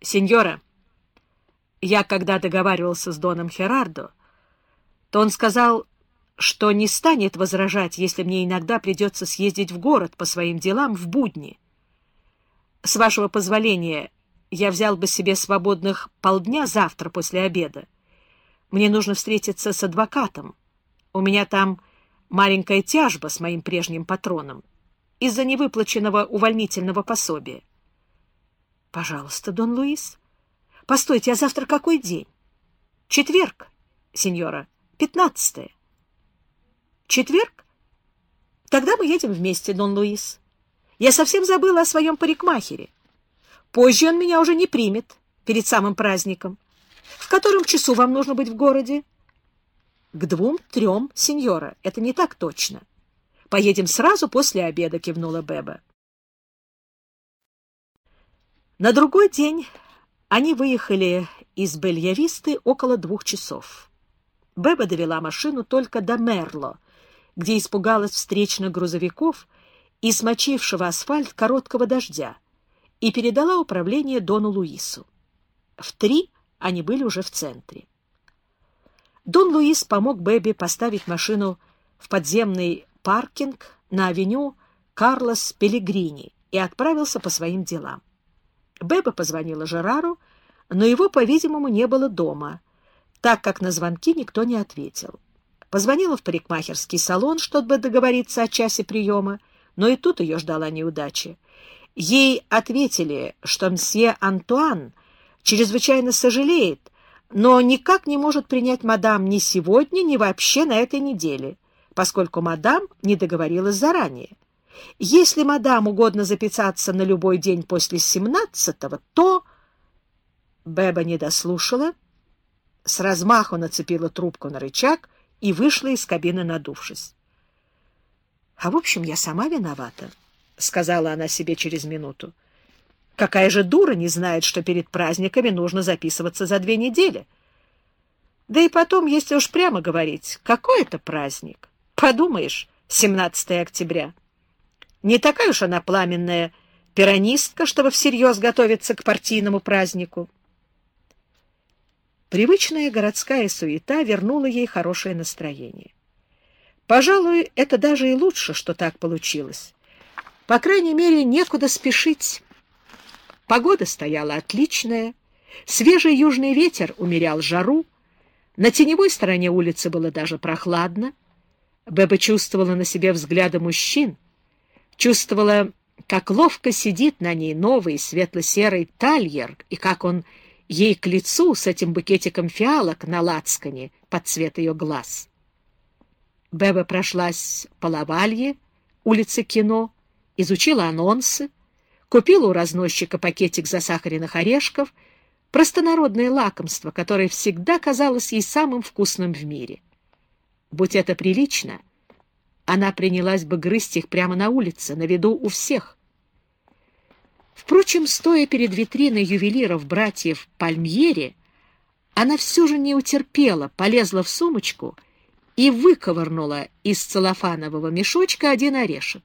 Сеньора, я когда договаривался с Доном Херардо, то он сказал, что не станет возражать, если мне иногда придется съездить в город по своим делам в будни. С вашего позволения, я взял бы себе свободных полдня завтра после обеда. Мне нужно встретиться с адвокатом. У меня там маленькая тяжба с моим прежним патроном из-за невыплаченного увольнительного пособия. — Пожалуйста, Дон Луис. Постойте, а завтра какой день? — Четверг, сеньора, пятнадцатое. — Четверг? Тогда мы едем вместе, Дон Луис. Я совсем забыла о своем парикмахере. Позже он меня уже не примет перед самым праздником. В котором часу вам нужно быть в городе? — К двум-трем, сеньора. Это не так точно. Поедем сразу после обеда, — кивнула Беба. На другой день они выехали из Бельявисты около двух часов. Беба довела машину только до Мерло, где испугалась встречных грузовиков и смочившего асфальт короткого дождя, и передала управление Дону Луису. В три они были уже в центре. Дон Луис помог Бэби поставить машину в подземный паркинг на авеню Карлос Пелегрини и отправился по своим делам. Беба позвонила Жерару, но его, по-видимому, не было дома, так как на звонки никто не ответил. Позвонила в парикмахерский салон, чтобы договориться о часе приема, но и тут ее ждала неудача. Ей ответили, что мсье Антуан чрезвычайно сожалеет, но никак не может принять мадам ни сегодня, ни вообще на этой неделе, поскольку мадам не договорилась заранее. Если мадам угодно записаться на любой день после семнадцатого, то... Беба не дослушала, с размаху нацепила трубку на рычаг и вышла из кабины, надувшись. — А в общем, я сама виновата. — сказала она себе через минуту. «Какая же дура не знает, что перед праздниками нужно записываться за две недели? Да и потом, если уж прямо говорить, какой это праздник? Подумаешь, 17 октября. Не такая уж она пламенная пиранистка, чтобы всерьез готовиться к партийному празднику». Привычная городская суета вернула ей хорошее настроение. Пожалуй, это даже и лучше, что так получилось. По крайней мере, некуда спешить. Погода стояла отличная, свежий южный ветер умерял жару, на теневой стороне улицы было даже прохладно. Беба чувствовала на себе взгляды мужчин, чувствовала, как ловко сидит на ней новый светло-серый тальер, и как он ей к лицу с этим букетиком фиалок на лацкане под цвет ее глаз. Беба прошлась по Лавалье, улице Кино, изучила анонсы, купила у разносчика пакетик засахаренных орешков, простонародное лакомство, которое всегда казалось ей самым вкусным в мире. Будь это прилично, она принялась бы грызть их прямо на улице, на виду у всех. Впрочем, стоя перед витриной ювелиров братьев Пальмьери, она все же не утерпела, полезла в сумочку и выковырнула из целлофанового мешочка один орешек.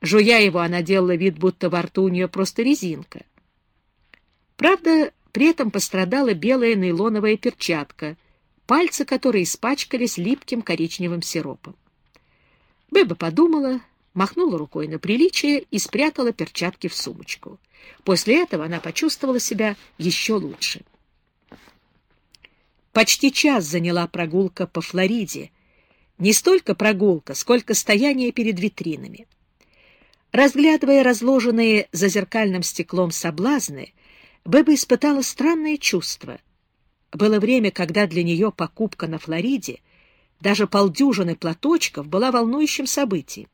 Жуя его, она делала вид, будто во рту у нее просто резинка. Правда, при этом пострадала белая нейлоновая перчатка, пальцы которой испачкались липким коричневым сиропом. Беба подумала, махнула рукой на приличие и спрятала перчатки в сумочку. После этого она почувствовала себя еще лучше. Почти час заняла прогулка по Флориде. Не столько прогулка, сколько стояние перед витринами. Разглядывая разложенные за зеркальным стеклом соблазны, Беба испытала странное чувство. Было время, когда для нее покупка на Флориде, даже полдюжины платочков, была волнующим событием.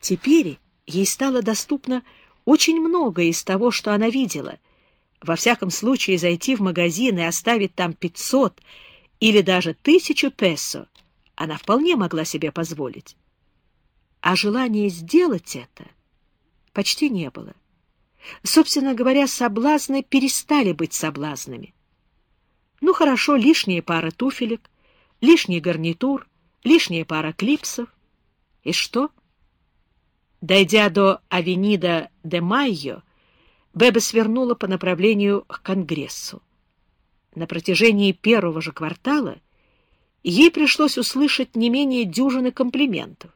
Теперь ей стало доступно очень многое из того, что она видела. Во всяком случае, зайти в магазин и оставить там пятьсот или даже тысячу песо она вполне могла себе позволить. А желание сделать это — почти не было. Собственно говоря, соблазны перестали быть соблазнами. Ну хорошо, лишняя пара туфелек, лишний гарнитур, лишняя пара клипсов. И что? Дойдя до Авенида де Майо, Беба свернула по направлению к Конгрессу. На протяжении первого же квартала ей пришлось услышать не менее дюжины комплиментов.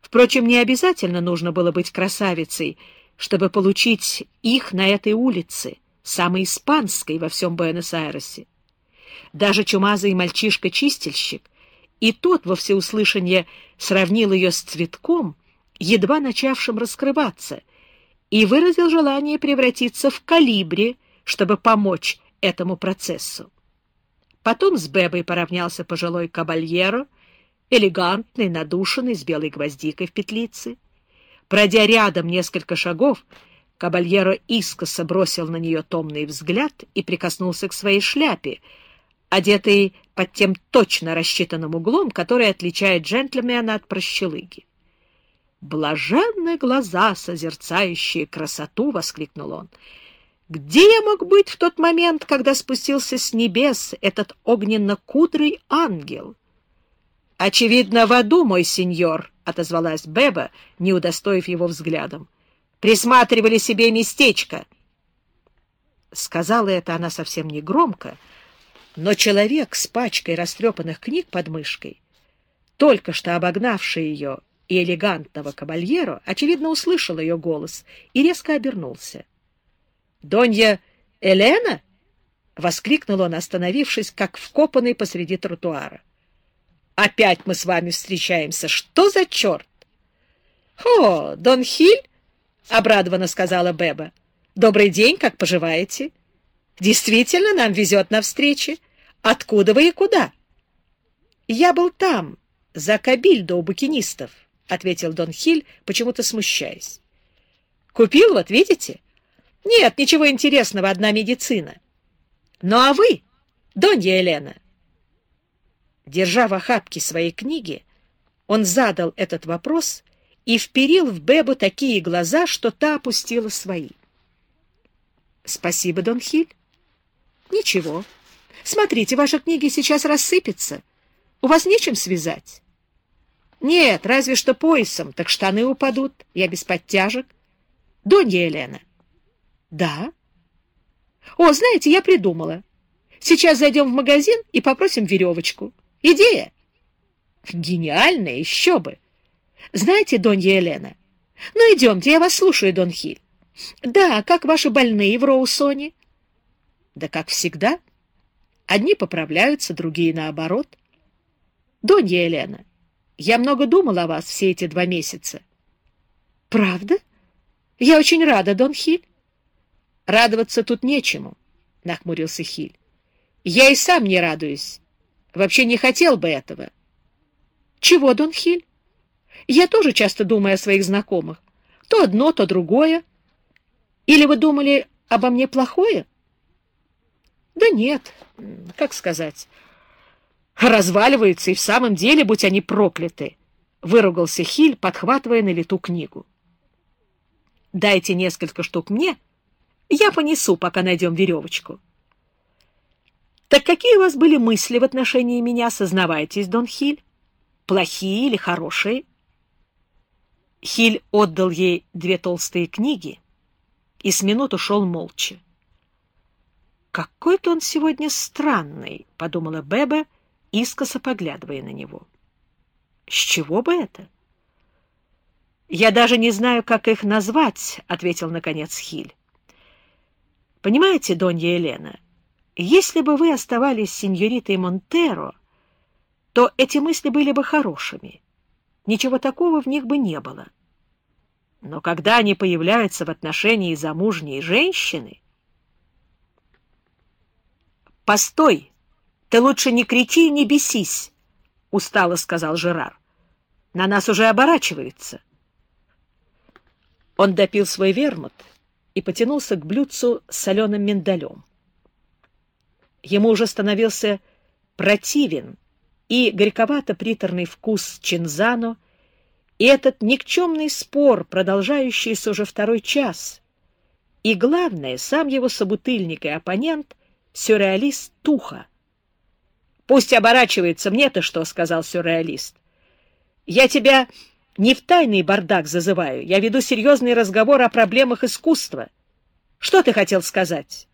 Впрочем, не обязательно нужно было быть красавицей, чтобы получить их на этой улице, самой испанской во всем Буэнос-Айресе. Даже чумазый мальчишка-чистильщик, и тот во всеуслышание сравнил ее с цветком, едва начавшим раскрываться, и выразил желание превратиться в калибре, чтобы помочь этому процессу. Потом с Бебой поравнялся пожилой кабальеро, элегантный, надушенный, с белой гвоздикой в петлице. Пройдя рядом несколько шагов, кабальеро искоса бросил на нее томный взгляд и прикоснулся к своей шляпе, одетой под тем точно рассчитанным углом, который отличает джентльмена от прощелыги. «Блаженные глаза, созерцающие красоту!» — воскликнул он. «Где я мог быть в тот момент, когда спустился с небес этот огненно-кудрый ангел?» «Очевидно, в аду, мой сеньор», — отозвалась Беба, не удостоив его взглядом. «Присматривали себе местечко». Сказала это она совсем не громко, но человек с пачкой растрепанных книг под мышкой, только что обогнавший ее и элегантного кабальеро, очевидно, услышал ее голос и резко обернулся. «Донья Элена?» — воскликнул он, остановившись, как вкопанный посреди тротуара. Опять мы с вами встречаемся. Что за черт? — О, Дон Хиль, — обрадованно сказала Беба. — Добрый день, как поживаете? — Действительно, нам везет на встречи. Откуда вы и куда? — Я был там, за Кабильдо у букинистов, — ответил Дон Хиль, почему-то смущаясь. — Купил, вот видите? — Нет, ничего интересного, одна медицина. — Ну а вы, Донья Елена, Держа в охапке своей книги, он задал этот вопрос и вперил в Бебу такие глаза, что та опустила свои. — Спасибо, Дон Хиль. — Ничего. Смотрите, ваши книги сейчас рассыпятся. У вас нечем связать? — Нет, разве что поясом, так штаны упадут. Я без подтяжек. — Донья Елена. — Да. — О, знаете, я придумала. Сейчас зайдем в магазин и попросим веревочку. — Идея? Гениальная, еще бы. Знаете, Донья Елена? Ну, идемте, я вас слушаю, Дон Хиль. Да, как ваши больные в Роусоне? Да как всегда. Одни поправляются, другие наоборот. Донья Елена, я много думал о вас все эти два месяца. Правда? Я очень рада, Дон Хиль. Радоваться тут нечему, нахмурился Хиль. Я и сам не радуюсь Вообще не хотел бы этого. Чего, Дон Хиль? Я тоже часто думаю о своих знакомых. То одно, то другое. Или вы думали обо мне плохое? Да нет, как сказать. Разваливаются и в самом деле, будь они прокляты, выругался Хиль, подхватывая на лету книгу. Дайте несколько штук мне, я понесу, пока найдем веревочку. Так какие у вас были мысли в отношении меня, сознавайтесь, Дон Хиль? Плохие или хорошие? Хиль отдал ей две толстые книги и с минуту шел молча. «Какой-то он сегодня странный», — подумала Беба, искоса поглядывая на него. «С чего бы это?» «Я даже не знаю, как их назвать», — ответил, наконец, Хиль. «Понимаете, Донья Елена, если бы вы оставались сеньоритой Монтеро, то эти мысли были бы хорошими. Ничего такого в них бы не было. Но когда они появляются в отношении замужней женщины... «Постой! Ты лучше не кричи и не бесись!» — устало сказал Жерар. «На нас уже оборачиваются». Он допил свой вермут и потянулся к блюдцу с соленым миндалем. Ему уже становился противен и горьковато-приторный вкус чинзано, и этот никчемный спор, продолжающийся уже второй час. И главное, сам его собутыльник и оппонент — сюрреалист Туха. «Пусть оборачивается, мне-то что?» — сказал сюрреалист. «Я тебя не в тайный бардак зазываю, я веду серьезный разговор о проблемах искусства. Что ты хотел сказать?